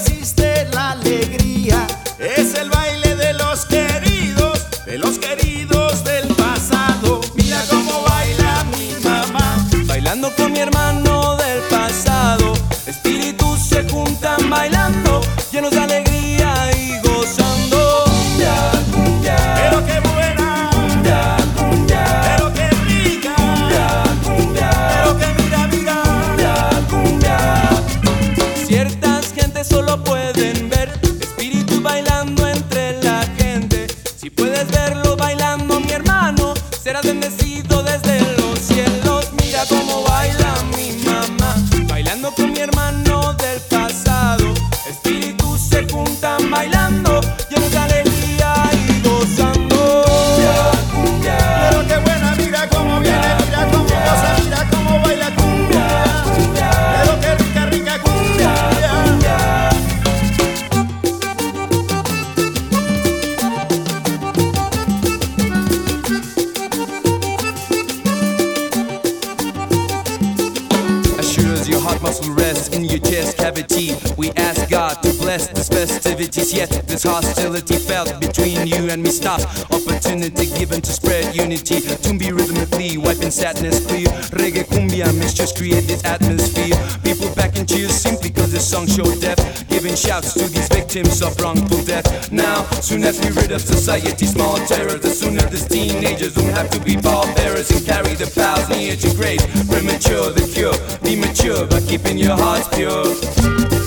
existe bailando entre la gente. Si puedes verlo bailando, mi hermano, serás bendecido desde we ask God to bless these festivities. Yet this hostility felt between you and me stops. Opportunity given to spread unity. Tumbi rhythmically, wiping sadness clear. Reggae cumbia mixtures create this atmosphere. People back in cheers simply cause this song show depth. Giving shouts to these victims of wrongful death. Now, soon as we rid of society's small terror, the sooner these teenagers won't have to be pallbearers and carry the pals near to grave. Premature, the be by keeping your hearts pure.